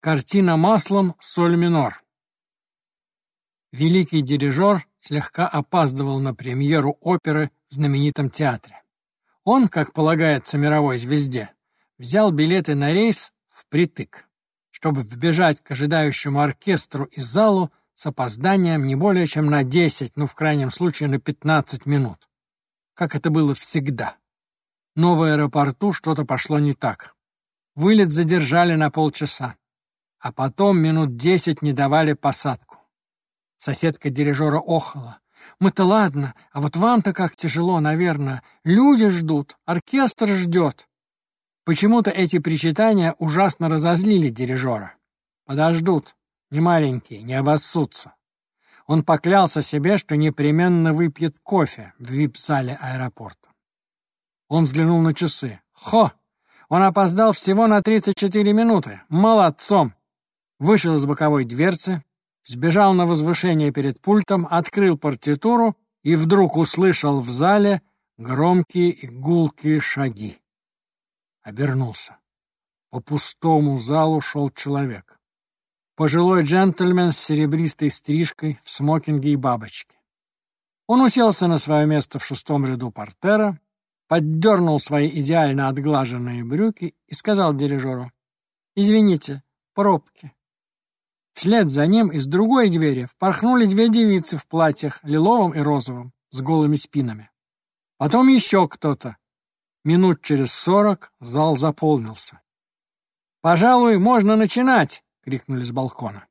Картина маслом соль минор. Великий дирижер слегка опаздывал на премьеру оперы в знаменитом театре. Он, как полагается мировой звезде, взял билеты на рейс впритык, чтобы вбежать к ожидающему оркестру и залу с опозданием не более чем на 10, ну, в крайнем случае, на 15 минут. Как это было всегда. Но в аэропорту что-то пошло не так. Вылет задержали на полчаса а потом минут десять не давали посадку. Соседка дирижера охала. «Мы-то ладно, а вот вам-то как тяжело, наверное. Люди ждут, оркестр ждет». Почему-то эти причитания ужасно разозлили дирижера. Подождут, не маленькие, не обоссутся. Он поклялся себе, что непременно выпьет кофе в вип-зале аэропорта. Он взглянул на часы. Хо! Он опоздал всего на 34 минуты. Молодцом! Вышел из боковой дверцы, сбежал на возвышение перед пультом, открыл партитуру и вдруг услышал в зале громкие и гулкие шаги. Обернулся. По пустому залу шел человек. Пожилой джентльмен с серебристой стрижкой, в смокинге и бабочке. Он уселся на свое место в шестом ряду портера, поддернул свои идеально отглаженные брюки и сказал дирижеру, «Извините, пробки». Вслед за ним из другой двери впорхнули две девицы в платьях, лиловом и розовом, с голыми спинами. Потом еще кто-то. Минут через сорок зал заполнился. «Пожалуй, можно начинать!» — крикнули с балкона.